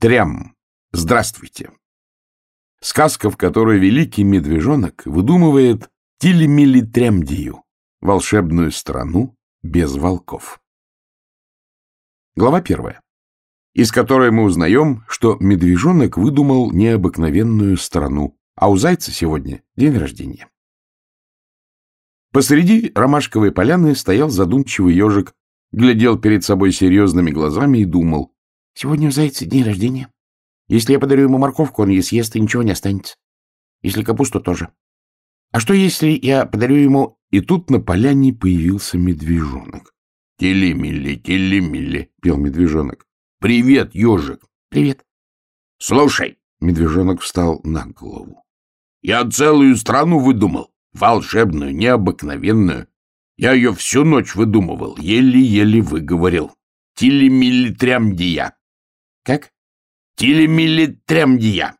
Трям. Здравствуйте. Сказка, в которой великий медвежонок выдумывает Тилимилитрямдию, волшебную страну без волков. Глава первая, из которой мы узнаем, что медвежонок выдумал необыкновенную страну, а у зайца сегодня день рождения. Посреди ромашковой поляны стоял задумчивый ежик, глядел перед собой серьезными глазами и думал, «Сегодня у зайца день рождения. Если я подарю ему морковку, он ее съест, и ничего не останется. Если капусту тоже. А что, если я подарю ему... И тут на поляне появился медвежонок. «Телемилли, телемилли», — пел медвежонок. «Привет, ежик». «Привет». «Слушай», — медвежонок встал на голову. «Я целую страну выдумал, волшебную, необыкновенную. Я ее всю ночь выдумывал, еле-еле выговорил. Тилимилитрямдия». «Как?» Тилемилитрямдия.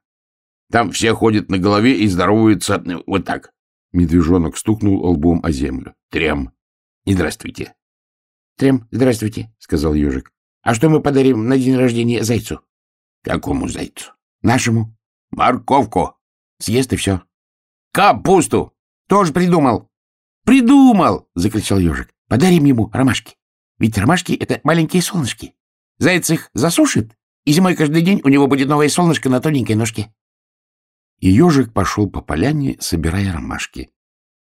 Там все ходят на голове и здороваются вот так. Медвежонок стукнул лбом о землю. Трем. И здравствуйте. Трем, здравствуйте, сказал ежик. А что мы подарим на день рождения зайцу? Какому зайцу? Нашему. Морковку. Съест и все. Капусту. Тоже придумал. Придумал, закричал ежик. Подарим ему ромашки. Ведь ромашки — это маленькие солнышки. Заяц их засушит, и зимой каждый день у него будет новое солнышко на тоненькой ножке. И ежик пошел по поляне, собирая ромашки.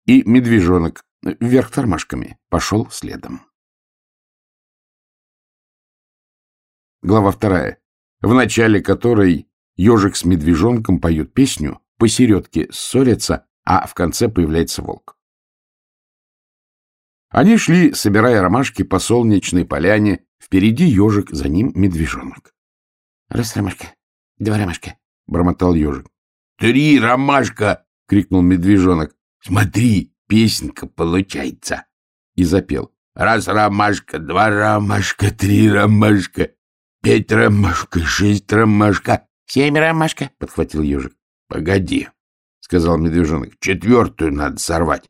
И медвежонок, вверх тормашками, пошел следом. Глава вторая, в начале которой ежик с медвежонком поют песню, посередке ссорятся, а в конце появляется волк. Они шли, собирая ромашки по солнечной поляне, впереди ежик, за ним медвежонок. — Раз ромашка, два ромашка, — бормотал ежик. — Три ромашка! — крикнул медвежонок. — Смотри, песенка получается. И запел. Раз ромашка, два ромашка, три ромашка, пять ромашка, шесть ромашка. — Семь ромашка, — подхватил ежик. — Погоди, — сказал медвежонок, — четвертую надо сорвать.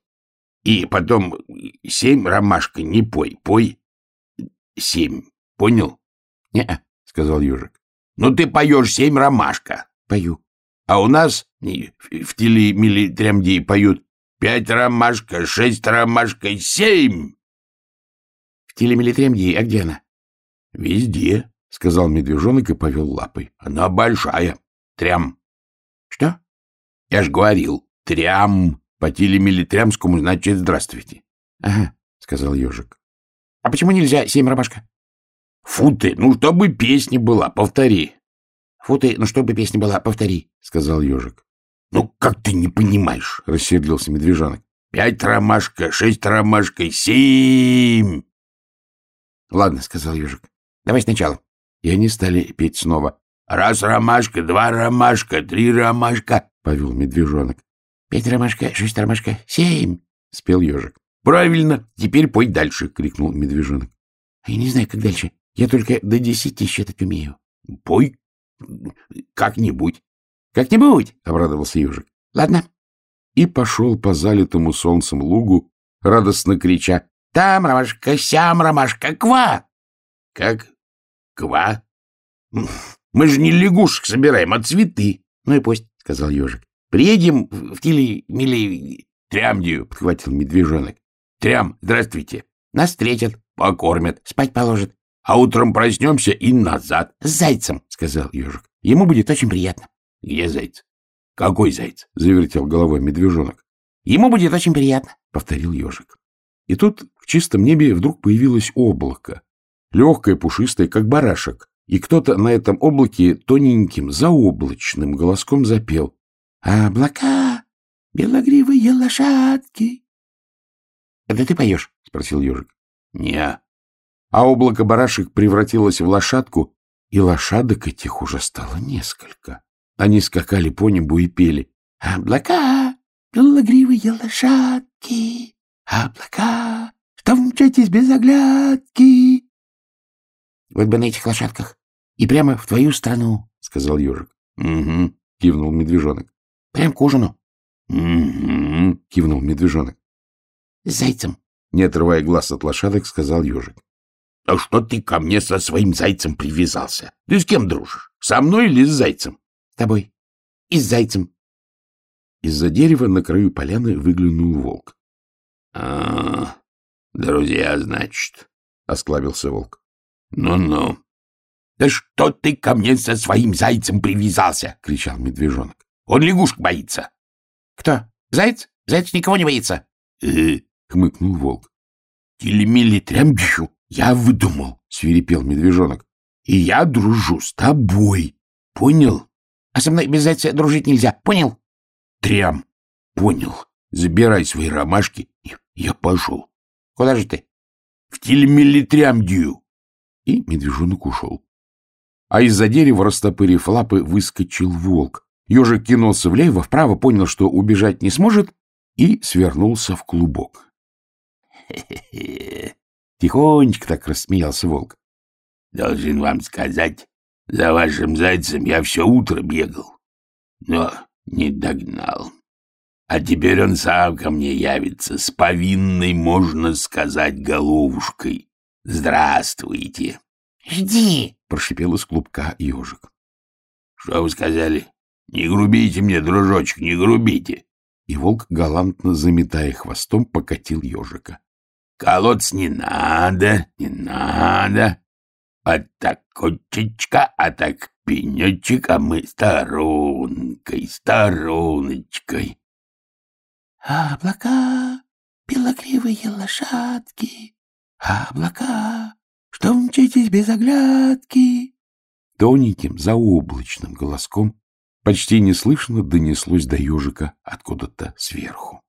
И потом семь ромашка не пой, пой семь. Понял? — Не-а, — сказал ежик. Ну, ты поешь семь ромашка. Пою. А у нас в телемилитрямдии поют пять ромашка, шесть ромашка, семь. В телемилитрямдии, а где она? Везде, — сказал медвежонок и повел лапой. Она большая. Трям. Что? Я ж говорил, трям. По телемилитрямскому значит здравствуйте. Ага, — сказал ежик. А почему нельзя семь ромашка? Фу ты, ну чтобы песня была, повтори. Фу ты, ну чтобы песня была, повтори, — сказал ежик. Ну, как ты не понимаешь, — рассердился медвежонок. Пять ромашка, шесть ромашка, семь. Ладно, — сказал ежик. Давай сначала. И они стали петь снова. Раз ромашка, два ромашка, три ромашка, — повел медвежонок. Пять ромашка, шесть ромашка, семь, — спел ежик. Правильно, теперь пой дальше, — крикнул медвежонок. Я не знаю, как дальше. Я только до десяти считать умею. — Пой как-нибудь. — Как-нибудь, — обрадовался ежик. — Ладно. И пошел по залитому солнцем лугу, радостно крича «Там ромашка, сям ромашка, ква!» «Как? Ква? Мы же не лягушек собираем, а цветы!» «Ну и пусть», — сказал ежик. «Приедем в Тили-Мили...» «Трямдию», — подхватил медвежонок. «Трям, здравствуйте!» «Нас встретят». «Покормят». «Спать положат». А утром проснемся и назад. — С зайцем, — сказал ежик. — Ему будет очень приятно. — Где заяц? — Какой заяц? — завертел головой медвежонок. — Ему будет очень приятно, — повторил ежик. И тут в чистом небе вдруг появилось облако, легкое, пушистое, как барашек, и кто-то на этом облаке тоненьким, заоблачным голоском запел. — Облака, белогривые лошадки. — Это ты поешь? — спросил ежик. — Не, а облако барашек превратилось в лошадку, и лошадок этих уже стало несколько. Они скакали по небу и пели «Облака, белогривые лошадки, облака, что мчитесь без оглядки». «Вот бы на этих лошадках и прямо в твою страну», — сказал ежик. «Угу», — кивнул медвежонок. «Прям к ужину». «Угу», — кивнул медвежонок. «С зайцем», — не отрывая глаз от лошадок, сказал ежик. А что ты ко мне со своим зайцем привязался? Ты с кем дружишь? Со мной или с зайцем? С тобой. И с зайцем. Из-за дерева на краю поляны выглянул волк. — А, друзья, значит, — осклабился волк. «Ну — Ну-ну. — Да что ты ко мне со своим зайцем привязался? — кричал медвежонок. — Он лягушек боится. — Кто? Заяц? Заяц никого не боится. Э, — хмыкнул волк. — Телемили трямбищу я выдумал, — свирепел медвежонок. — И я дружу с тобой. Понял? — А со мной без зайца дружить нельзя. Понял? — Трям. Понял. Забирай свои ромашки, я пошел. — Куда же ты? — В телемилитрямдию. И медвежонок ушел. А из-за дерева, растопырив лапы, выскочил волк. Ежик кинулся влево, вправо, понял, что убежать не сможет, и свернулся в клубок. Хе-хе-хе. Тихонечко так рассмеялся волк. Должен вам сказать, за вашим зайцем я все утро бегал, но не догнал. А теперь он сам ко мне явится с повинной, можно сказать, головушкой. Здравствуйте. — Жди, — прошипел из клубка ежик. — Что вы сказали? Не грубите мне, дружочек, не грубите. И волк, галантно заметая хвостом, покатил ежика. — Колоться не надо, не надо. А так котечка, а так пенечек, а мы сторонкой, стороночкой. Облака, белокривые лошадки, облака, что мчитесь без оглядки. Тоненьким, заоблачным голоском почти неслышно донеслось до ежика откуда-то сверху.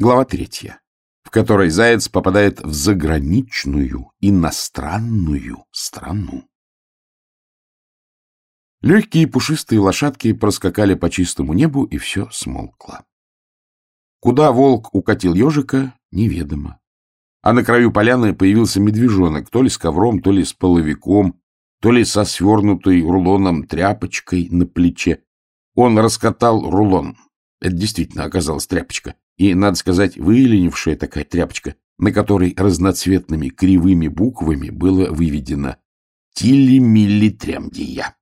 Глава третья, в которой заяц попадает в заграничную, иностранную страну. Легкие пушистые лошадки проскакали по чистому небу, и все смолкло. Куда волк укатил ежика, неведомо. А на краю поляны появился медвежонок, то ли с ковром, то ли с половиком, то ли со свернутой рулоном тряпочкой на плече. Он раскатал рулон. Это действительно оказалась тряпочка. И, надо сказать, выленившая такая тряпочка, на которой разноцветными кривыми буквами было выведено «Тили-милли-трямдия».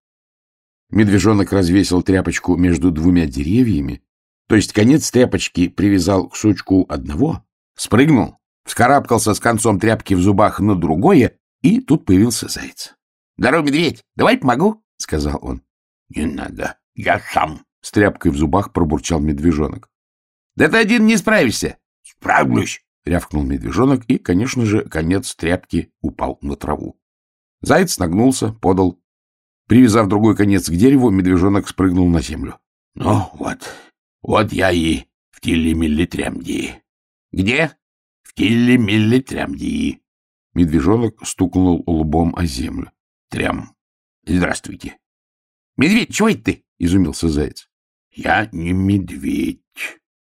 Медвежонок развесил тряпочку между двумя деревьями, то есть конец тряпочки привязал к сучку одного, спрыгнул, вскарабкался с концом тряпки в зубах на другое, и тут появился заяц. — Здорово, медведь, давай помогу, — сказал он. — Не надо, я сам. С тряпкой в зубах пробурчал медвежонок. — Да ты один не справишься. — Справлюсь, — рявкнул медвежонок, и, конечно же, конец тряпки упал на траву. Заяц нагнулся, подал Привязав другой конец к дереву, медвежонок спрыгнул на землю. — Ну вот, вот я и в Тилли-Милли-Трямдии. — Где? — В Тилли-Милли-Трямдии. Медвежонок стукнул лбом о землю. — Трям. Здравствуйте. — Медведь, чего это ты? — изумился заяц. — Я не медведь, —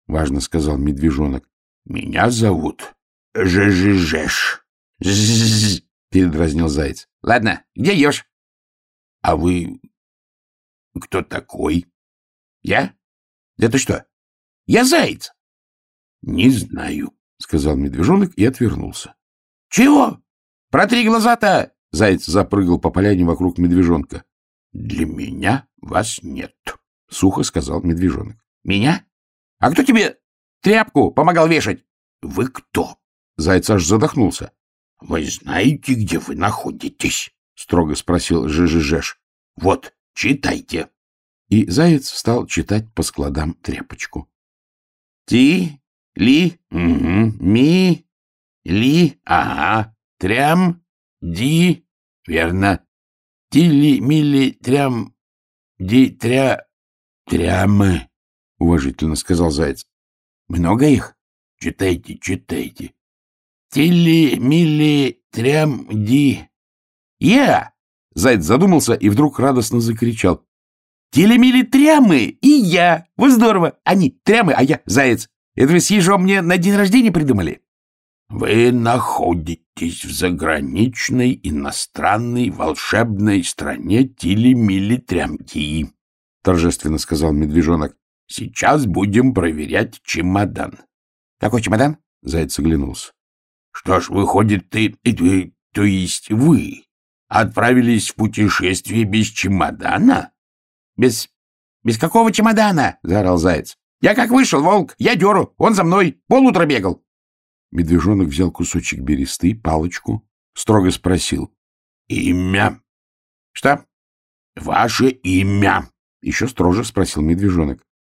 важно сказал медвежонок. — Меня зовут Жежежеш. — З-з-з, — передразнил заяц. — Ладно, где еж? — А вы кто такой? — Я? Да ты что? Я заяц. — Не знаю, — сказал медвежонок и отвернулся. — Чего? Протри глаза-то! Заяц запрыгал по поляне вокруг медвежонка. — Для меня вас нет, — сухо сказал медвежонок. — Меня? А кто тебе тряпку помогал вешать? — Вы кто? Заяц аж задохнулся. — Вы знаете, где вы находитесь? — строго спросил Жижижеш. — Вот, читайте. И заяц стал читать по складам тряпочку. — Ти, ли, Угу. ми, ли, Ага. трям, ди, Верно. тили, мили, трям, ди, тря... — Трямы. — уважительно сказал заяц. — Много их? Читайте, читайте. Тили, мили, трям, ди... Я! Заяц задумался и вдруг радостно закричал. Телемили трямы и я. Вот здорово. Они трямы, а я заяц. Это вы с ежом мне на день рождения придумали? Вы находитесь в заграничной, иностранной, волшебной стране Тили-Мили-Трямки, — торжественно сказал медвежонок. — Сейчас будем проверять чемодан. Какой чемодан? Заяц оглянулся. Что ж, выходит, ты, ты, то есть вы, отправились в путешествие без чемодана? Без... без какого чемодана? — заорал заяц. Я как вышел, волк, я деру, он за мной, полутра бегал. Медвежонок взял кусочек бересты, палочку, строго спросил. — Имя? — Что? — Ваше имя? — еще строже спросил медвежонок. —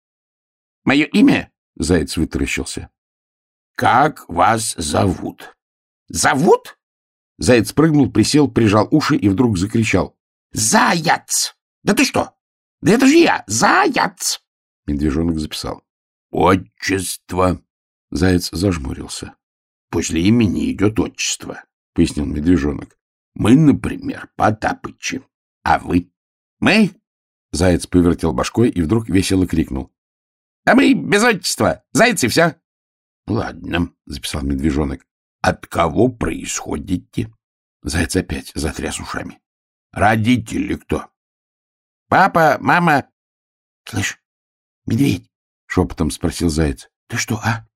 Мое имя? — заяц вытаращился. — Как вас зовут? — Зовут? Заяц прыгнул, присел, прижал уши и вдруг закричал. — Заяц! Да ты что? Да это же я! Заяц! Медвежонок записал. — Отчество. Заяц зажмурился. — После имени идет отчество, — пояснил медвежонок. — Мы, например, Потапычи. А вы? — Мы? Заяц повертел башкой и вдруг весело крикнул. — А мы без отчества. Заяц и все. — Ладно, — записал медвежонок. — От кого происходите? Заяц опять затряс ушами. — Родители кто? — Папа, мама. — Слышь, медведь, — шепотом спросил заяц. — Ты что, а?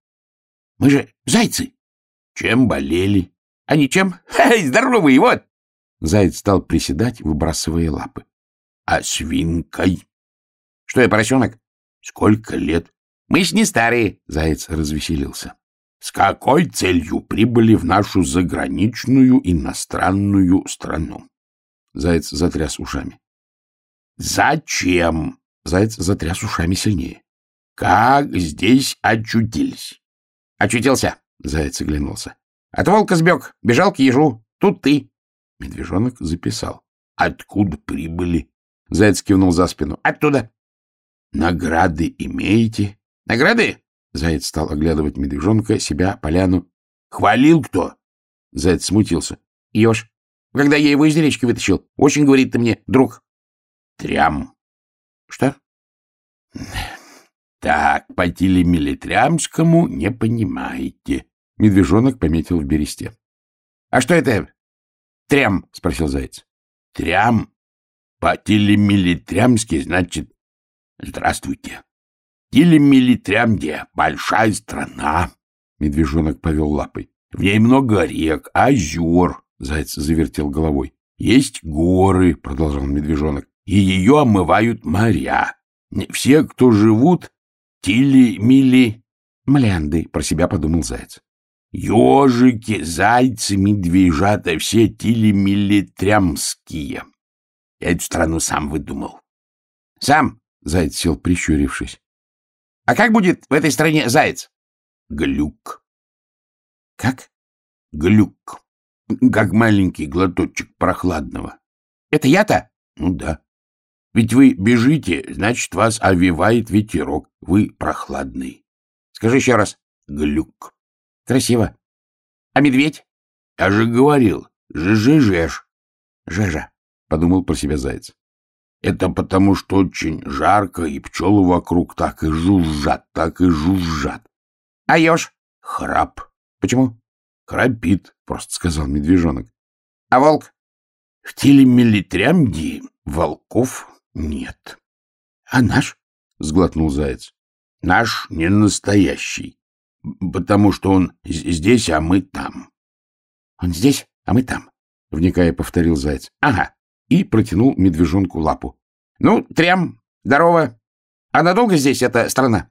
Мы же зайцы. — Чем болели? — А ничем. Эй, здоровый, вот. Заяц стал приседать, выбрасывая лапы. — А свинкой? — Что я, поросенок? — Сколько лет? — Мы ж не старые. Заяц развеселился. — С какой целью прибыли в нашу заграничную иностранную страну? Заяц затряс ушами. — Зачем? Заяц затряс ушами сильнее. — Как здесь очутились? — Очутился. Заяц оглянулся. — От волка сбег, бежал к ежу. Тут ты. Медвежонок записал. — Откуда прибыли? Заяц кивнул за спину. — Оттуда. — Награды имеете? — Награды? Заяц стал оглядывать медвежонка, себя, поляну. — Хвалил кто? Заяц смутился. — Еж. Когда я его из речки вытащил. Очень, говорит ты мне, друг. — Трям. — Что? — Так, по телемилитрямскому не понимаете. Медвежонок пометил в бересте. — А что это? — Трям, — спросил заяц. — Трям. По телемилитрямски значит «Здравствуйте». Телемилитрямде — большая страна. Медвежонок повел лапой. В ней много рек, озер. Заяц завертел головой. Есть горы, продолжал медвежонок, и ее омывают моря. Все, кто живут, тили-мили... Млянды, про себя подумал заяц. Ежики, зайцы, медвежата, все тили-мили-трямские. Я эту страну сам выдумал. Сам? Заяц сел, прищурившись. А как будет в этой стране заяц? Глюк. Как? Глюк. Как маленький глоточек прохладного. Это я-то? Ну да. Ведь вы бежите, значит, вас овивает ветерок. Вы прохладный. Скажи еще раз. Глюк. Красиво. А медведь? Я же говорил. Жижижеш. Жежа. Подумал про себя заяц. Это потому, что очень жарко, и пчелы вокруг так и жужжат, так и жужжат. А еж? Храп. Почему? Храпит, просто сказал медвежонок. А волк? В телемилитрямди волков нет. А наш? Сглотнул заяц. Наш не настоящий, потому что он здесь, а мы там. Он здесь, а мы там, вникая повторил заяц. Ага. И протянул медвежонку лапу. Ну, трям, здорово. А надолго здесь эта страна?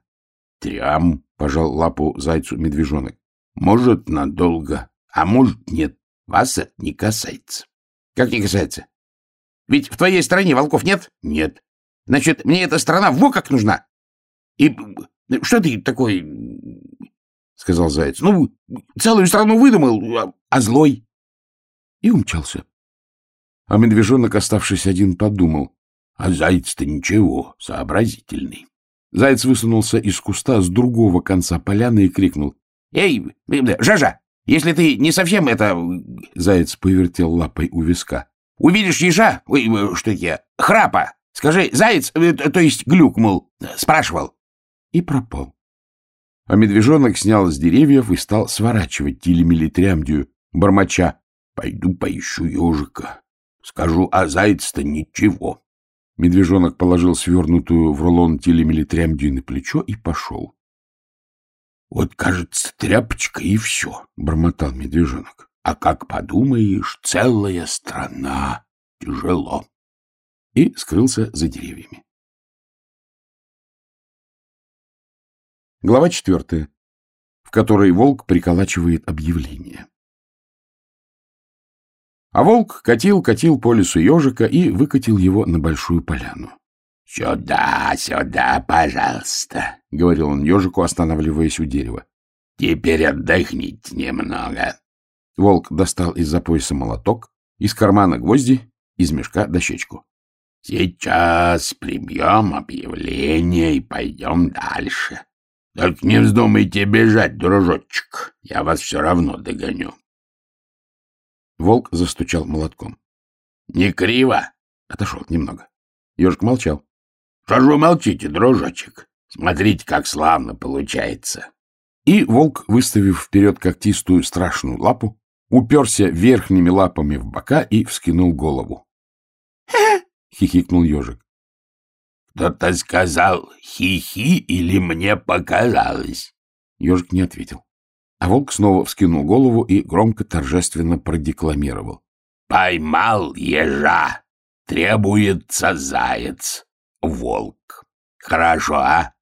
Трям, пожал лапу зайцу медвежонок. Может, надолго, а может, нет. Вас это не касается. Как не касается? Ведь в твоей стране волков нет? Нет. Значит, мне эта страна во как нужна. И что ты такой, сказал заяц, ну, целую страну выдумал, а, а злой? И умчался. А медвежонок, оставшись один, подумал. А заяц-то ничего, сообразительный. Заяц высунулся из куста с другого конца поляны и крикнул. — Эй, Жажа, если ты не совсем это... Заяц повертел лапой у виска. — Увидишь ежа, ой, что я, храпа, скажи, заяц, то есть глюк, мол, спрашивал. И пропал. А медвежонок снял с деревьев и стал сворачивать телемилитрямдию, бормоча. — Пойду поищу ежика. Скажу, а заяц-то ничего. Медвежонок положил свернутую в рулон телемилитрямдию на плечо и пошел. Вот, кажется, тряпочка и все, — бормотал медвежонок. А как подумаешь, целая страна. Тяжело. И скрылся за деревьями. Глава четвертая, в которой волк приколачивает объявление. А волк катил-катил по лесу ежика и выкатил его на большую поляну. — Сюда, сюда, пожалуйста, — говорил он ежику, останавливаясь у дерева. — Теперь отдохните немного. Волк достал из-за пояса молоток, из кармана гвозди, из мешка дощечку. — Сейчас прибьем объявление и пойдем дальше. Только не вздумайте бежать, дружочек, я вас все равно догоню. Волк застучал молотком. — Не криво? Отошел немного. Ежик молчал. Что ж вы молчите, дружочек? Смотрите, как славно получается. И волк, выставив вперед когтистую страшную лапу, уперся верхними лапами в бока и вскинул голову. — хихикнул ежик. — Кто-то сказал «хи-хи» или мне показалось? Ежик не ответил. А волк снова вскинул голову и громко торжественно продекламировал. — Поймал ежа, требуется заяц волк. Хорошо, а?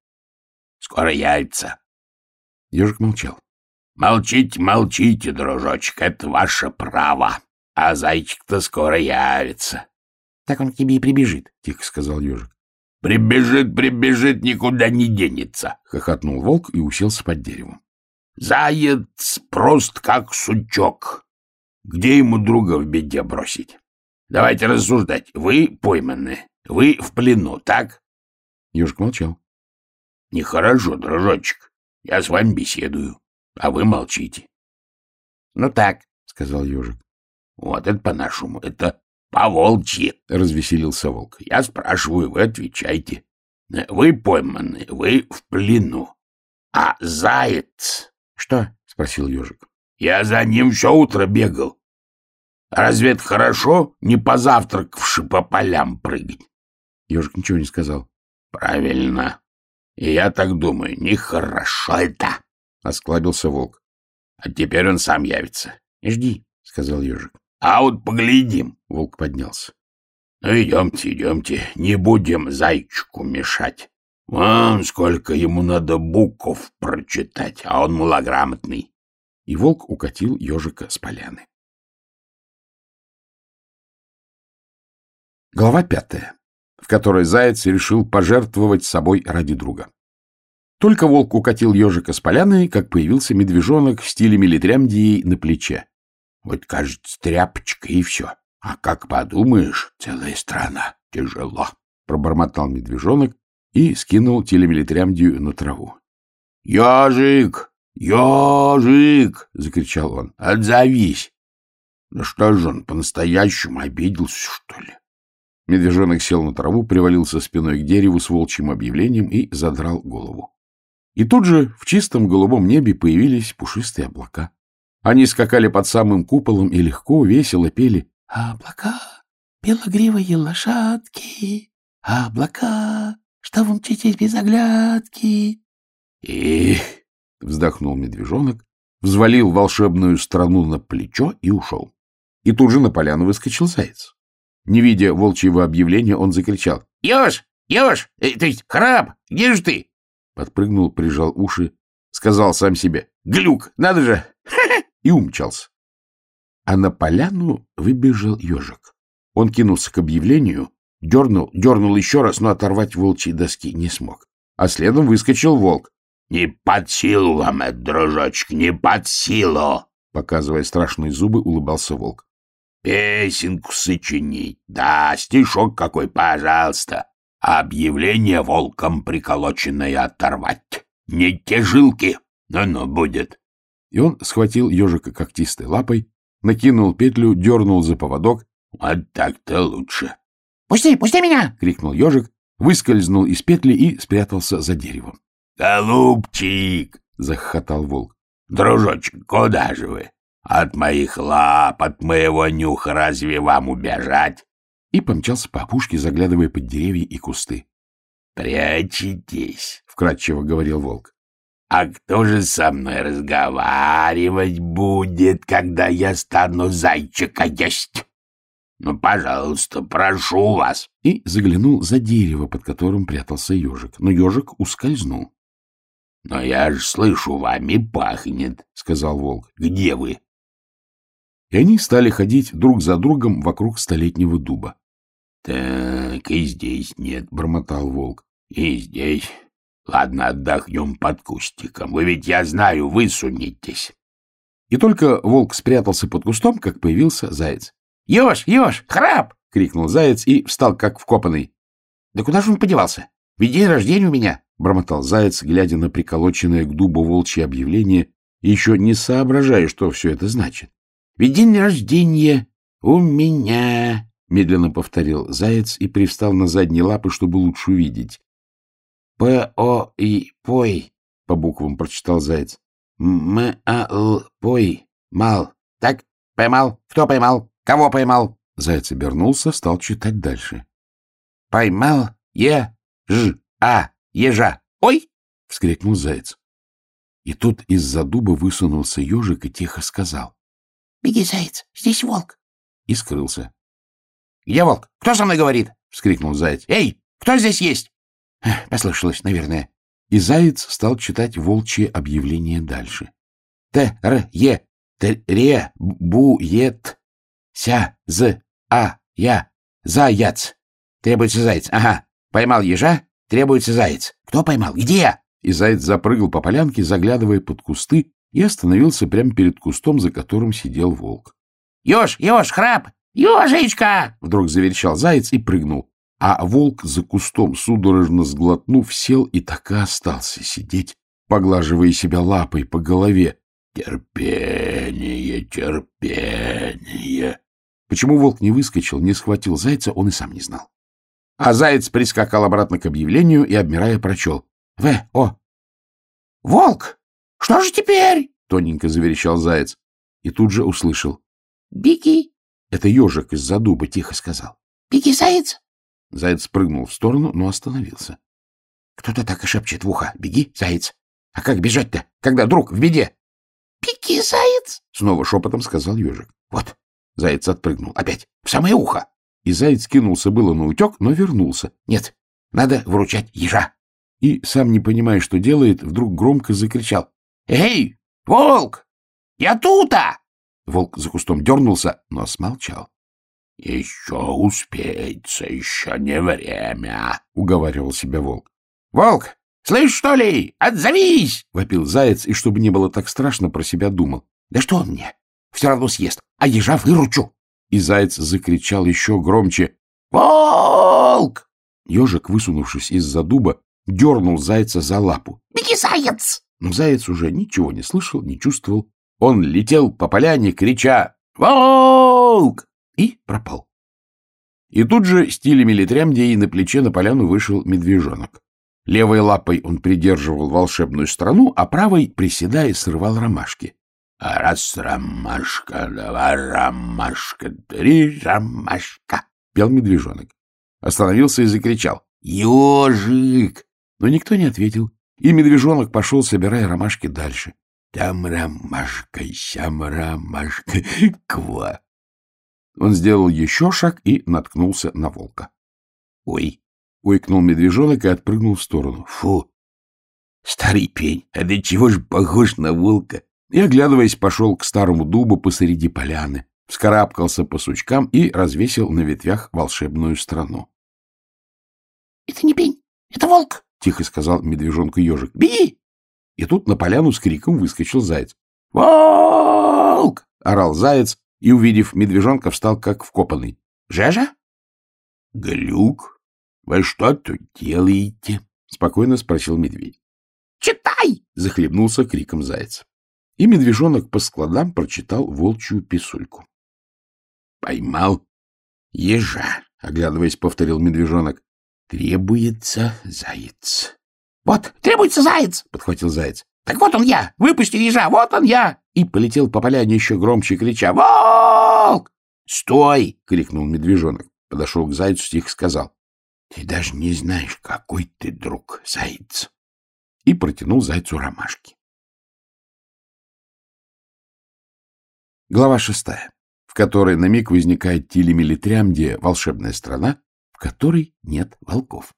Скоро яйца. Ежик молчал. Молчите, молчите, дружочек, это ваше право. А зайчик-то скоро явится. Так он к тебе и прибежит, — тихо сказал ежик. Прибежит, прибежит, никуда не денется, — хохотнул волк и уселся под деревом. Заяц прост как сучок. Где ему друга в беде бросить? Давайте рассуждать. Вы пойманы, вы в плену, так? Ежик молчал. — Нехорошо, дружочек. Я с вами беседую, а вы молчите. — Ну так, — сказал ежик. — Вот это по-нашему, это по-волчьи, — развеселился волк. — Я спрашиваю, вы отвечайте. Вы пойманы, вы в плену. А заяц... — Что? — спросил ежик. — Я за ним все утро бегал. Разве это хорошо, не позавтракавши по полям прыгать? Ежик ничего не сказал. — Правильно. И я так думаю, нехорошо это. Осклабился волк. — А теперь он сам явится. — Жди, — сказал ежик. — А вот поглядим. Волк поднялся. — Ну, идемте, идемте, не будем зайчику мешать. Вон сколько ему надо букв прочитать, а он малограмотный. И волк укатил ежика с поляны. Глава пятая в которой заяц решил пожертвовать собой ради друга. Только волк укатил ежика с поляны, как появился медвежонок в стиле милитрямдии на плече. Вот, кажется, тряпочка и все. А как подумаешь, целая страна. Тяжело. Пробормотал медвежонок и скинул телемилитрямдию на траву. — Ежик! Ежик! — закричал он. — Отзовись! Да что же он, по-настоящему обиделся, что ли? Медвежонок сел на траву, привалился спиной к дереву с волчьим объявлением и задрал голову. И тут же в чистом голубом небе появились пушистые облака. Они скакали под самым куполом и легко, весело пели «Облака, белогривые лошадки, облака, что вы мчитесь без оглядки». «Эх!» — вздохнул медвежонок, взвалил волшебную страну на плечо и ушел. И тут же на поляну выскочил заяц. Не видя волчьего объявления, он закричал. — Еж! Еж! Э, то есть храб! Где же ты? Подпрыгнул, прижал уши, сказал сам себе. — Глюк! Надо же! И умчался. А на поляну выбежал ежик. Он кинулся к объявлению, дернул, дернул еще раз, но оторвать волчьи доски не смог. А следом выскочил волк. — Не под силу вам, это, дружочек, не под силу! Показывая страшные зубы, улыбался волк. Песенку сочинить, да, стишок какой, пожалуйста. Объявление волком приколоченное оторвать. Не те жилки, но-но будет. И он схватил ежика когтистой лапой, накинул петлю, дернул за поводок. Вот так-то лучше. — Пусти, пусти меня! — крикнул ежик, выскользнул из петли и спрятался за деревом. — Голубчик! — захохотал волк. — Дружочек, куда же вы? От моих лап, от моего нюха разве вам убежать? И помчался по опушке, заглядывая под деревья и кусты. — Прячетесь, — вкратчиво говорил волк. А кто же со мной разговаривать будет, когда я стану зайчика есть? Ну, пожалуйста, прошу вас. И заглянул за дерево, под которым прятался ежик. Но ежик ускользнул. — Но я ж слышу, вами пахнет, — сказал волк. — Где вы? И они стали ходить друг за другом вокруг столетнего дуба. — Так, и здесь нет, — бормотал волк. — И здесь. Ладно, отдохнем под кустиком. Вы ведь, я знаю, высунетесь. И только волк спрятался под кустом, как появился заяц. — Еж, еж, храп! — крикнул заяц и встал, как вкопанный. — Да куда же он подевался? Ведь день рождения у меня! — бормотал заяц, глядя на приколоченное к дубу волчье объявление, еще не соображая, что все это значит. — Ведь день рождения у меня! — медленно повторил заяц и привстал на задние лапы, чтобы лучше увидеть. П-о-и пой, по буквам прочитал заяц. М-а-л пой, Так, поймал? Кто поймал? Кого поймал? Заяц обернулся, стал читать дальше. Поймал е ж а ежа. Ой! вскрикнул заяц. И тут из-за дуба высунулся ежик и тихо сказал. — Беги, заяц, здесь волк. И скрылся. — Где волк? Кто со мной говорит? — вскрикнул заяц. — Эй, кто здесь есть? Послышалось, наверное. И заяц стал читать волчье объявление дальше. Т, Р, Е, Т, Ре, Бу, Ет, Ся, З, А, Я, Заяц. Требуется заяц. Ага. Поймал ежа, требуется заяц. Кто поймал? Где? И заяц запрыгал по полянке, заглядывая под кусты, и остановился прямо перед кустом, за которым сидел волк. — Еж, еж, храп! Ежечка! — вдруг заверещал заяц и прыгнул. А волк за кустом, судорожно сглотнув, сел и так и остался сидеть, поглаживая себя лапой по голове. Терпение, терпение. Почему волк не выскочил, не схватил зайца, он и сам не знал. А заяц прискакал обратно к объявлению и, обмирая, прочел. — В. О. — Волк! Что же теперь? — тоненько заверещал заяц. И тут же услышал. — Беги. Это ежик из-за дуба тихо сказал. — Беги, заяц. Заяц прыгнул в сторону, но остановился. — Кто-то так и шепчет в ухо. Беги, заяц. А как бежать-то, когда друг в беде? — Беги, заяц. Снова шепотом сказал ежик. — Вот. Заяц отпрыгнул. Опять. В самое ухо. И заяц кинулся было на утек, но вернулся. — Нет, надо выручать ежа. И, сам не понимая, что делает, вдруг громко закричал. — Эй, волк! Я тута! Волк за кустом дернулся, но смолчал. — Еще успеется, еще не время, — уговаривал себя волк. — Волк, слышь, что ли? Отзовись! — вопил заяц, и, чтобы не было так страшно, про себя думал. — Да что он мне? Все равно съест, а ежа выручу. И заяц закричал еще громче. — Волк! Ежик, высунувшись из-за дуба, дернул зайца за лапу. — Беги, заяц! Но заяц уже ничего не слышал, не чувствовал. Он летел по поляне, крича «Волк!» и пропал. И тут же стилями литрямдя и на плече на поляну вышел медвежонок. Левой лапой он придерживал волшебную страну, а правой, приседая, срывал ромашки. А раз ромашка, два ромашка, три ромашка, — пел медвежонок. Остановился и закричал. «Ежик!» Но никто не ответил, и медвежонок пошел, собирая ромашки дальше. Там ромашка, сям ромашка, ква. Он сделал еще шаг и наткнулся на волка. — Ой! — ойкнул медвежонок и отпрыгнул в сторону. — Фу! Старый пень, а до чего же похож на волка? И, оглядываясь, пошел к старому дубу посреди поляны, вскарабкался по сучкам и развесил на ветвях волшебную страну. — Это не пень, это волк! — тихо сказал медвежонку ежик. — Беги! И тут на поляну с криком выскочил заяц. «Волк!» — орал заяц и, увидев медвежонка, встал как вкопанный. «Жежа?» «Глюк, вы что тут делаете?» — спокойно спросил медведь. «Читай!» — захлебнулся криком заяц. И медвежонок по складам прочитал волчью писульку. «Поймал ежа», — оглядываясь, повторил медвежонок. «Требуется заяц». «Вот, требуется заяц!» — подхватил заяц. «Так вот он я! Выпусти ежа! Вот он я!» И полетел по поляне еще громче, крича «Волк!» «Стой!» — крикнул медвежонок. Подошел к зайцу, тихо сказал. «Ты даже не знаешь, какой ты друг, заяц!» и протянул зайцу ромашки. Глава шестая, в которой на миг возникает Тилемилитрямдия, волшебная страна, в которой нет волков.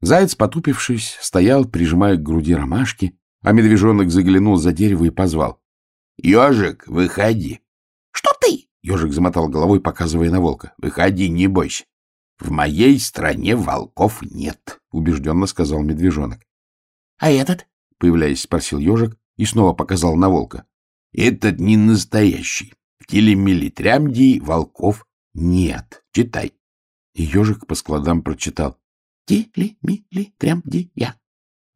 Заяц, потупившись, стоял, прижимая к груди ромашки, а медвежонок заглянул за дерево и позвал. — Ежик, выходи. — Что ты? — ежик замотал головой, показывая на волка. — Выходи, не бойся. В моей стране волков нет, — убежденно сказал медвежонок. — А этот? — появляясь, спросил ежик и снова показал на волка. — Этот не настоящий. В телемилитрямдии волков нет. Читай. И ежик по складам прочитал. — Телемилитрямдия.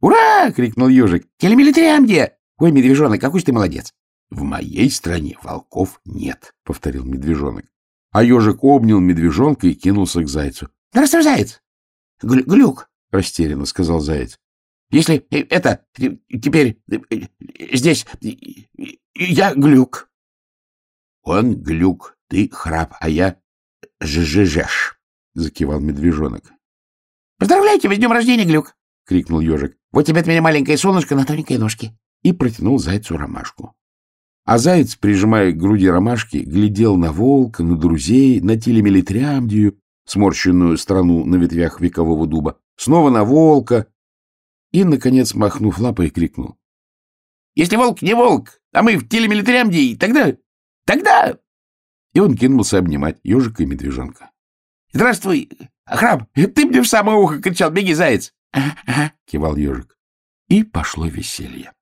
«Ура!» — крикнул ежик. «Телемилитрямдия! Ой, медвежонок, какой же ты молодец!» «В моей стране волков нет», — повторил медвежонок. А ежик обнял медвежонка и кинулся к зайцу. — Здравствуй, заяц! — Глюк, — растерянно сказал заяц. — Если э, это теперь э, здесь я глюк. — Он глюк, ты храп, а я жжжеш, — закивал медвежонок. — Поздравляю тебя с днем рождения, глюк! — крикнул ежик. — Вот тебе от меня маленькое солнышко на тоненькой ножке. И протянул зайцу ромашку. А заяц, прижимая к груди ромашки, глядел на волка, на друзей, на телемилитрямдию, сморщенную страну на ветвях векового дуба, снова на волка и, наконец, махнув лапой, крикнул. — Если волк не волк, а мы в телемилитрямдии, тогда... тогда... И он кинулся обнимать ежика и медвежонка. — Здравствуй, храб, ты мне в самое ухо кричал, беги, заяц. — кивал ежик. И пошло веселье.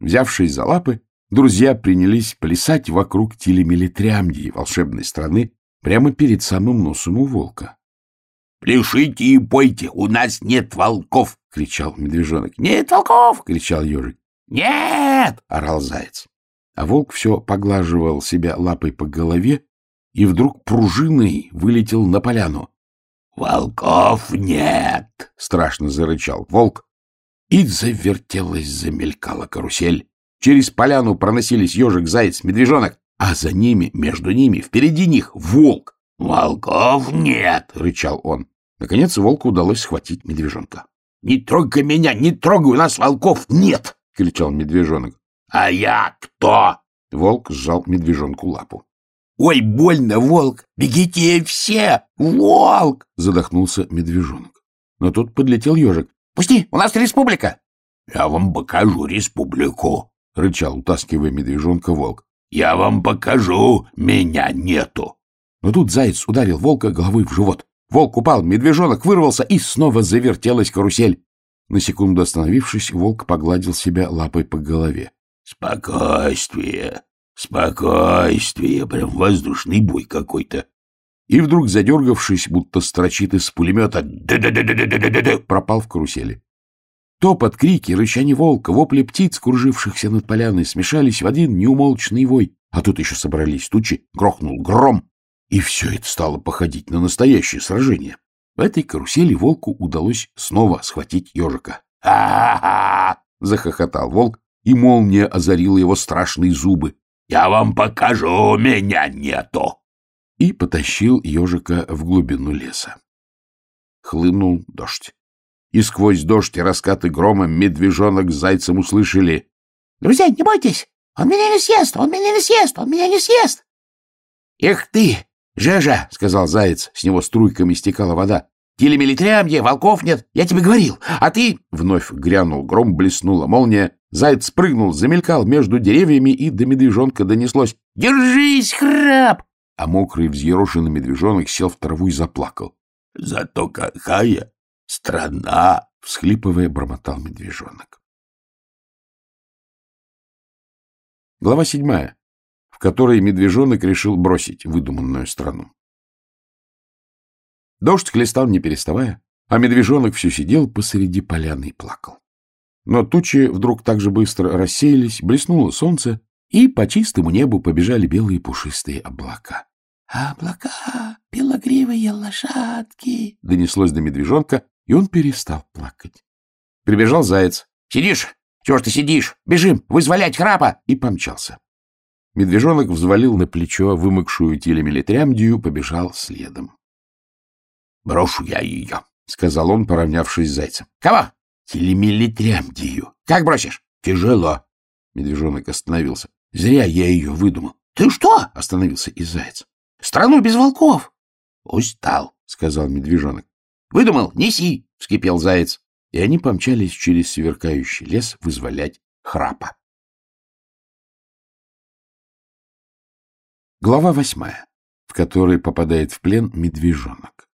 Взявшись за лапы, друзья принялись плясать вокруг телемилитрямдии, волшебной страны, прямо перед самым носом у волка. — Пляшите и пойте, у нас нет волков! — кричал медвежонок. — Нет волков! — кричал ежик. — Нет! — орал заяц. А волк все поглаживал себя лапой по голове и вдруг пружиной вылетел на поляну. — Волков нет! — страшно зарычал волк. И завертелась, замелькала карусель. Через поляну проносились ежик, заяц, медвежонок, а за ними, между ними, впереди них волк. «Волков нет!» — рычал он. Наконец волку удалось схватить медвежонка. «Не трогай меня, не трогай, у нас волков нет!» — кричал медвежонок. «А я кто?» Волк сжал медвежонку лапу. «Ой, больно, волк! Бегите все! Волк!» — задохнулся медвежонок. Но тут подлетел ежик. «Пусти, у нас республика!» «Я вам покажу республику!» — рычал, утаскивая медвежонка волк. — Я вам покажу, меня нету. Но тут заяц ударил волка головой в живот. Волк упал, медвежонок вырвался, и снова завертелась карусель. На секунду остановившись, волк погладил себя лапой по голове. — Спокойствие, спокойствие, прям воздушный бой какой-то. И вдруг, задергавшись, будто строчит из пулемета, пропал в карусели. Топот, крики, рычание волка, вопли птиц, кружившихся над поляной, смешались в один неумолчный вой. А тут еще собрались тучи, грохнул гром, и все это стало походить на настоящее сражение. В этой карусели волку удалось снова схватить ежика. «Ха-ха-ха!» — захохотал волк, и молния озарила его страшные зубы. «Я вам покажу, меня нету!» И потащил ежика в глубину леса. Хлынул дождь и сквозь дождь и раскаты грома медвежонок с зайцем услышали. — Друзья, не бойтесь! Он меня не съест! Он меня не съест! Он меня не съест! — Эх ты, Жежа! — сказал заяц. С него струйками стекала вода. — Телемилитрямье, волков нет! Я тебе говорил! А ты... Вновь грянул гром, блеснула молния. Заяц прыгнул, замелькал между деревьями, и до медвежонка донеслось. — Держись, храп! А мокрый взъерошенный медвежонок сел в траву и заплакал. — Зато какая страна! — всхлипывая, бормотал медвежонок. Глава седьмая, которой медвежонок решил бросить выдуманную страну. Дождь хлестал не переставая, а медвежонок все сидел посреди поляны и плакал. Но тучи вдруг так же быстро рассеялись, блеснуло солнце, и по чистому небу побежали белые пушистые облака. — Облака, белогривые лошадки! — донеслось до медвежонка, и он перестал плакать. Прибежал заяц. — Сидишь? Чего ж ты сидишь? Бежим! Вызволять храпа! И помчался. Медвежонок взвалил на плечо вымокшую телемилитрямдию, побежал следом. — Брошу я ее, — сказал он, поравнявшись с зайцем. — Кого? телемилитрямдию. — Как бросишь? — Тяжело. Медвежонок остановился. — Зря я ее выдумал. — Ты что? — остановился и заяц. — Страну без волков. — Устал, — сказал медвежонок. — Выдумал, неси, — вскипел заяц. И они помчались через сверкающий лес вызволять храпа. Глава восьмая, в которой попадает в плен медвежонок.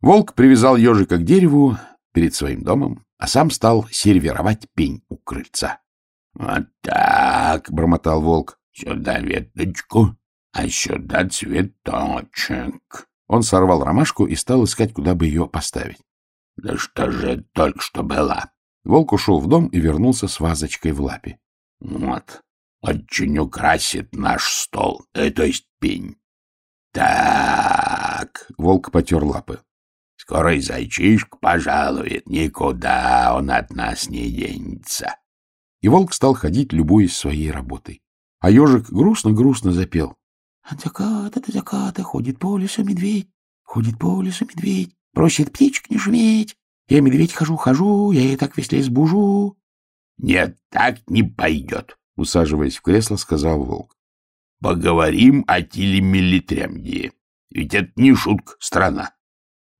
Волк привязал ежика к дереву перед своим домом, а сам стал сервировать пень у крыльца. — Вот так, — бормотал волк, — сюда веточку, а сюда цветочек. Он сорвал ромашку и стал искать, куда бы ее поставить. — Да что же только что была? Волк ушел в дом и вернулся с вазочкой в лапе. — Вот, очень украсит наш стол, э, то есть пень. Так, волк потер лапы. Скоро и зайчишка пожалует, никуда он от нас не денется. И волк стал ходить, любуясь своей работой. А ежик грустно-грустно запел. От заката до заката ходит по лесу медведь, ходит по лесу медведь, просит птичек не шуметь. Я медведь хожу-хожу, я и так весь лес бужу. — Нет, так не пойдет, — усаживаясь в кресло, сказал волк. — Поговорим о телемилитрямдии. Ведь это не шутка, страна.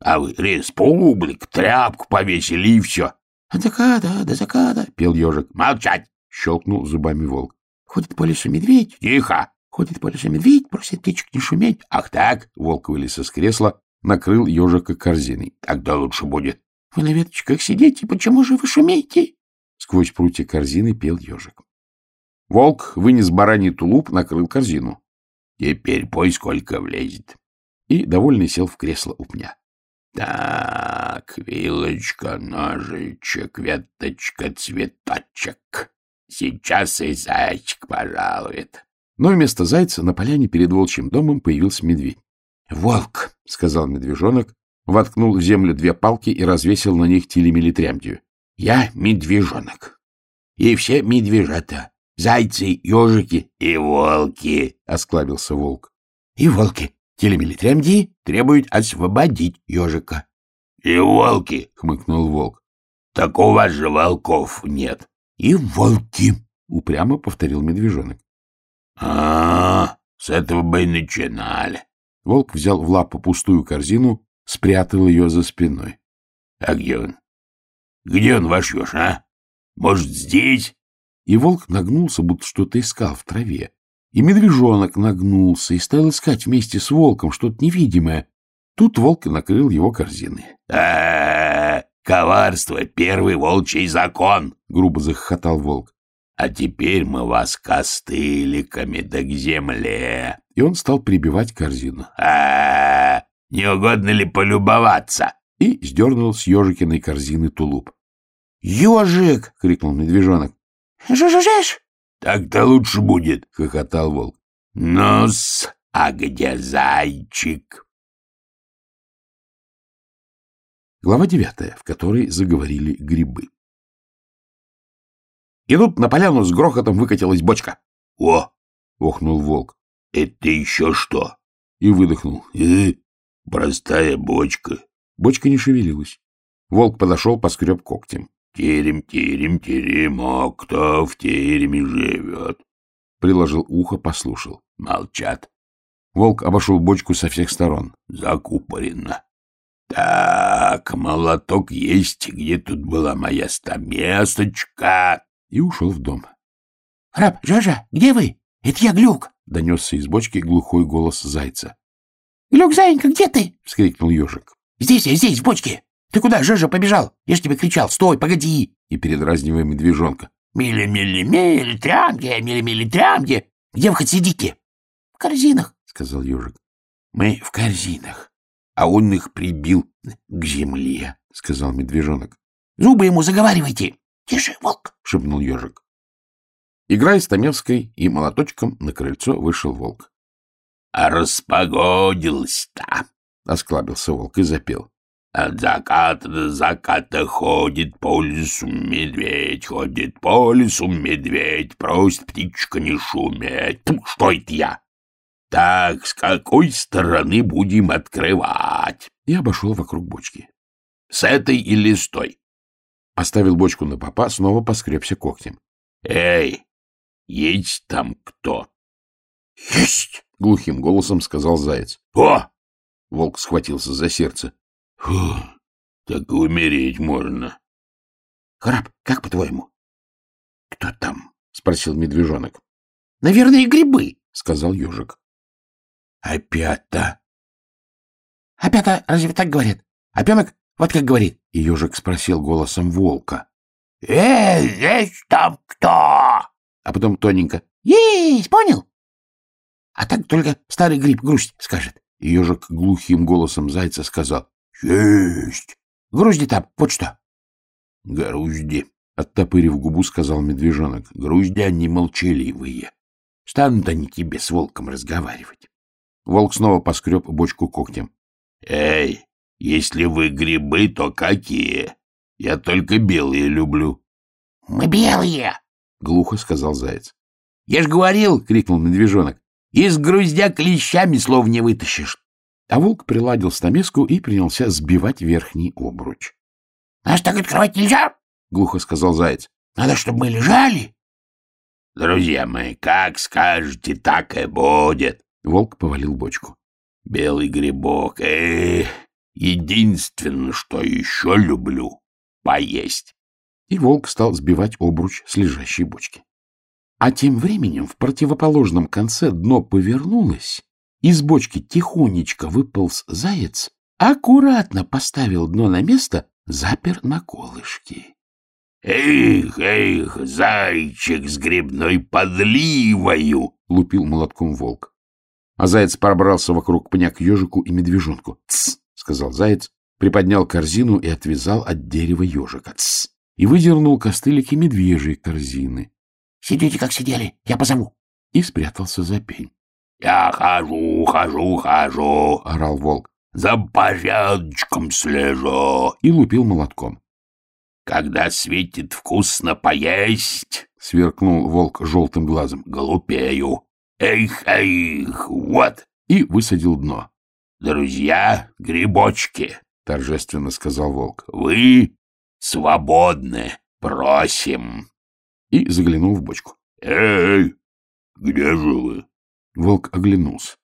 А вы республик, тряпку повесили и все. — От заката до заката, — пел ежик. — Молчать! — щелкнул зубами волк. — Ходит по лесу медведь. — Тихо! Ходит по лесу медведь, просит птичек не шуметь. — Ах так! — волк вылез из кресла, накрыл ежика корзиной. — Тогда лучше будет. — Вы на веточках сидите, почему же вы шумите? Сквозь прутья корзины пел ежик. Волк вынес бараний тулуп, накрыл корзину. — Теперь пой, сколько влезет. И, довольный, сел в кресло у пня. Так, вилочка, ножичек, веточка, цветочек. Сейчас и зайчик пожалует. Но вместо зайца на поляне перед волчьим домом появился медведь. — Волк, — сказал медвежонок, воткнул в землю две палки и развесил на них телемилитрямдию. — Я медвежонок. И все медвежата, зайцы, ежики и волки, — осклабился волк. — И волки. Телемилитрямдии требует освободить ежика. — И волки, — хмыкнул волк. — Так у вас же волков нет. — И волки, — упрямо повторил медвежонок. — А, с этого бы и начинали. Волк взял в лапу пустую корзину, спрятал ее за спиной. — А где он? Где он, ваш еж, а? Может, здесь? И волк нагнулся, будто что-то искал в траве. И медвежонок нагнулся и стал искать вместе с волком что-то невидимое. Тут волк накрыл его корзиной. а коварство — первый волчий закон! — грубо захохотал волк. — А теперь мы вас костыликами да к земле. И он стал прибивать корзину. а Не угодно ли полюбоваться? И сдернул с ежикиной корзины тулуп. «Ежик!» — крикнул медвежонок. «Жужужешь!» Так-то лучше будет, — хохотал волк. Ну-с, а где зайчик? Глава девятая, в которой заговорили грибы. И тут на поляну с грохотом выкатилась бочка. — О! — охнул волк. — Это еще что? И выдохнул. Э, простая бочка. Бочка не шевелилась. Волк подошел, поскреб когтем. Терем, терем, теремок, кто в тереме живет? Приложил ухо, послушал. Молчат. Волк обошел бочку со всех сторон. Закупорено. Так, молоток есть, где тут была моя стамесочка? И ушел в дом. — Раб, Жажа, где вы? Это я, Глюк. — донесся из бочки глухой голос зайца. — Глюк, зайенька, где ты? — вскрикнул ежик. — Здесь я, здесь, в бочке. Ты куда, Жажа, побежал? Я ж тебе кричал, стой, погоди. И передразнивая медвежонка. Мили-мили-мили, трямги, мили-мили, трямги. Где вы хоть сидите? В корзинах, — сказал ежик. — Мы в корзинах, а он их прибил к земле, — сказал медвежонок. — Зубы ему заговаривайте. — Тише, волк, — шепнул ежик. Играя с Томевской и молоточком, на крыльцо вышел волк. — А распогодилось-то, — осклабился волк и запел. От заката до заката ходит по лесу медведь, ходит по лесу медведь, просит птичка не шуметь. Что это я? Так, с какой стороны будем открывать? И обошел вокруг бочки. С этой или с той? Поставил бочку на попа, снова поскребся когтем. — Эй, есть там кто? — Есть! — глухим голосом сказал заяц. — О! — волк схватился за сердце. — Фу, так и умереть можно. — Храп, как по-твоему? — Кто там? — спросил медвежонок. — Наверное, грибы, — сказал ежик. — Опята. — Опята, разве так говорят? Опенок вот как говорит. И ежик спросил голосом волка. — Эй, есть там кто? А потом тоненько. — Есть, понял? А так только старый гриб грусть скажет. И ежик глухим голосом зайца сказал. — Есть. — Грузди там, вот что. — Грузди, — оттопырив губу, сказал медвежонок. — Грузди они молчаливые. Станут они тебе с волком разговаривать. Волк снова поскреб бочку когтем. — Эй, если вы грибы, то какие? Я только белые люблю. — Мы белые, — глухо сказал заяц. — Я ж говорил, — крикнул медвежонок, — из груздя клещами слов не вытащишь. А волк приладил стамеску и принялся сбивать верхний обруч. — Нас так открывать нельзя, — глухо сказал заяц. — Надо, чтобы мы лежали. — Друзья мои, как скажете, так и будет. Волк повалил бочку. — Белый грибок, эх, единственное, что еще люблю — поесть. И волк стал сбивать обруч с лежащей бочки. А тем временем в противоположном конце дно повернулось, из бочки тихонечко выполз заяц, аккуратно поставил дно на место, запер на колышки. — Эх, эх, зайчик с грибной подливою! — лупил молотком волк. А заяц пробрался вокруг пня к ежику и медвежонку. — Тсс! — сказал заяц, приподнял корзину и отвязал от дерева ежика. — Тсс! И выдернул костылики медвежьей корзины. — Сидите, как сидели, я позову. И спрятался за пень. Я хожу, хожу, хожу, — орал волк. — За порядочком слежу. И лупил молотком. — Когда светит вкусно поесть, — сверкнул волк желтым глазом, — глупею. Эх, эх, вот. И высадил дно. — Друзья, грибочки, — торжественно сказал волк, — вы свободны, просим. И заглянул в бочку. — Эй, где же вы? Волк оглянулся.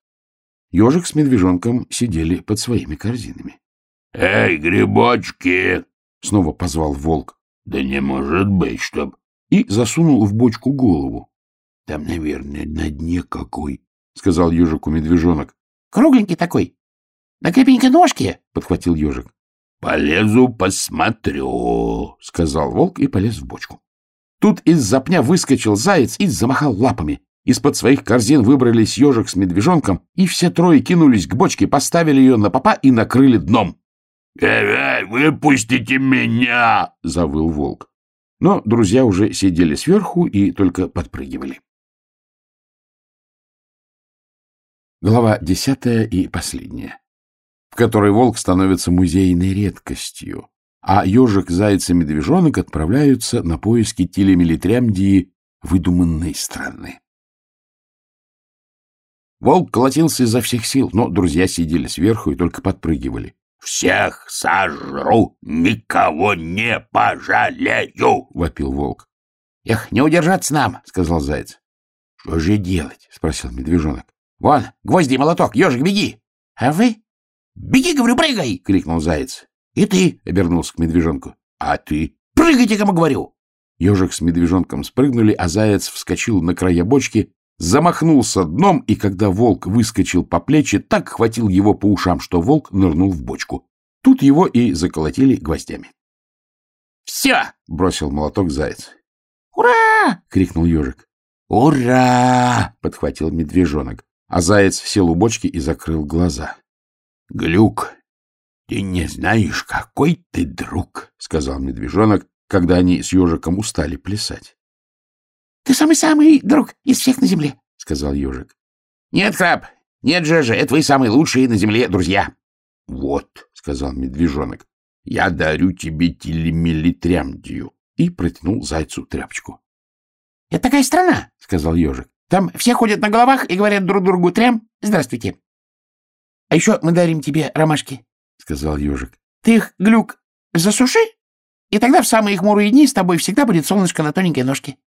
Ежик с медвежонком сидели под своими корзинами. — Эй, грибочки! — снова позвал волк. — Да не может быть, чтоб... И засунул в бочку голову. — Там, наверное, на дне какой, — сказал ежику медвежонок. — Кругленький такой. На крепенькой ножке, — подхватил ежик. — Полезу посмотрю, — сказал волк и полез в бочку. Тут из-за пня выскочил заяц и замахал лапами. Из-под своих корзин выбрались ежик с медвежонком, и все трое кинулись к бочке, поставили ее на попа и накрыли дном. «Эй, выпустите меня!» — завыл волк. Но друзья уже сидели сверху и только подпрыгивали. Глава десятая и последняя, в которой волк становится музейной редкостью, а ежик, заяц и медвежонок отправляются на поиски телемилитрямдии выдуманной страны. Волк колотился изо всех сил, но друзья сидели сверху и только подпрыгивали. — Всех сожру, никого не пожалею! — вопил волк. — Эх, не удержаться нам, — сказал заяц. — Что же делать? — спросил медвежонок. — Вон, гвозди и молоток, ежик, беги! — А вы? — Беги, говорю, прыгай! — крикнул заяц. — И ты, — обернулся к медвежонку. — А ты? — Прыгайте, кому говорю! Ежик с медвежонком спрыгнули, а заяц вскочил на края бочки, замахнулся дном, и когда волк выскочил по плечи, так хватил его по ушам, что волк нырнул в бочку. Тут его и заколотили гвоздями. «Все!» — бросил молоток заяц. «Ура!» — крикнул ежик. «Ура!» — подхватил медвежонок, а заяц сел у бочки и закрыл глаза. — Глюк, ты не знаешь, какой ты друг, — сказал медвежонок, когда они с ежиком устали плясать. — Ты самый-самый друг из всех на земле, — сказал ежик. — Нет, краб, нет, Жежа, это вы самые лучшие на земле друзья. — Вот, — сказал медвежонок, — я дарю тебе телемилитрямдию и протянул зайцу тряпочку. — Это такая страна, — сказал ежик. — Там все ходят на головах и говорят друг другу трям «Здравствуйте». — А еще мы дарим тебе ромашки, — сказал ежик. — Ты их, глюк, засуши, и тогда в самые хмурые дни с тобой всегда будет солнышко на тоненькой ножке. —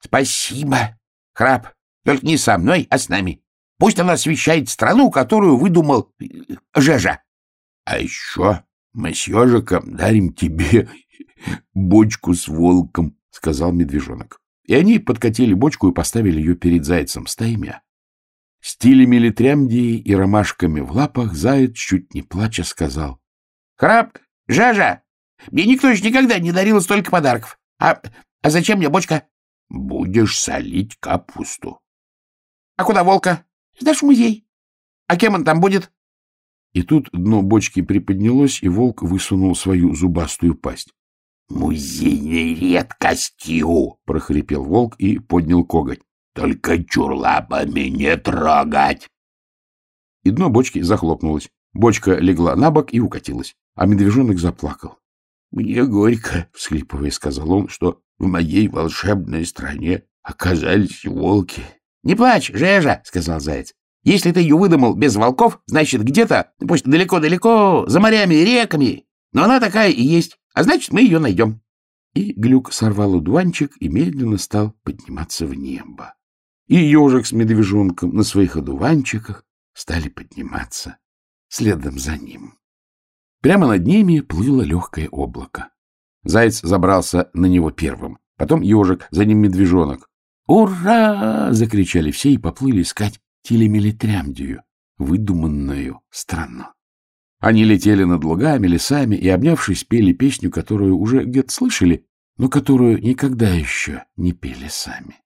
Спасибо, Храп. Только не со мной, а с нами. Пусть она освещает страну, которую выдумал э, Жежа. — А еще мы с ежиком дарим тебе бочку с волком, — сказал медвежонок. И они подкатили бочку и поставили ее перед зайцем стаймя. С тилями литрямдии и ромашками в лапах заяц, чуть не плача, сказал. — Храп, Жажа, мне никто еще никогда не дарил столько подарков. А, а зачем мне бочка? — Будешь солить капусту. — А куда волка? — Сдашь в музей. — А кем он там будет? И тут дно бочки приподнялось, и волк высунул свою зубастую пасть. — Музейной редкостью! — прохрипел волк и поднял коготь. — Только чурлапами не трогать! И дно бочки захлопнулось. Бочка легла на бок и укатилась, а медвежонок заплакал. — Мне горько, — всхлипывая, сказал он, — что в моей волшебной стране оказались волки. — Не плачь, Жежа, — сказал заяц. — Если ты ее выдумал без волков, значит, где-то, пусть далеко-далеко, за морями и реками. Но она такая и есть, а значит, мы ее найдем. И Глюк сорвал удуванчик и медленно стал подниматься в небо. И ежик с медвежонком на своих одуванчиках стали подниматься следом за ним. Прямо над ними плыло легкое облако. Заяц забрался на него первым, потом ежик, за ним медвежонок. «Ура!» — закричали все и поплыли искать телемелитрямдию, выдуманную страну. Они летели над лугами, лесами и, обнявшись, пели песню, которую уже где-то слышали, но которую никогда еще не пели сами.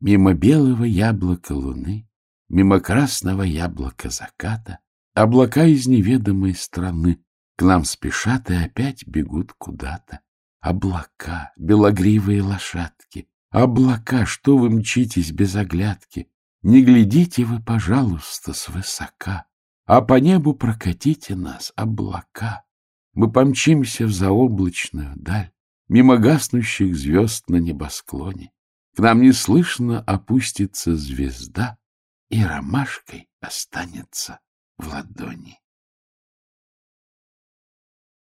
Мимо белого яблока луны, мимо красного яблока заката, облака из неведомой страны к нам спешат и опять бегут куда-то. Облака, белогривые лошадки, облака, что вы мчитесь без оглядки? Не глядите вы, пожалуйста, свысока, а по небу прокатите нас, облака. Мы помчимся в заоблачную даль, мимо гаснущих звезд на небосклоне. К нам неслышно опустится звезда, и ромашкой останется в ладони.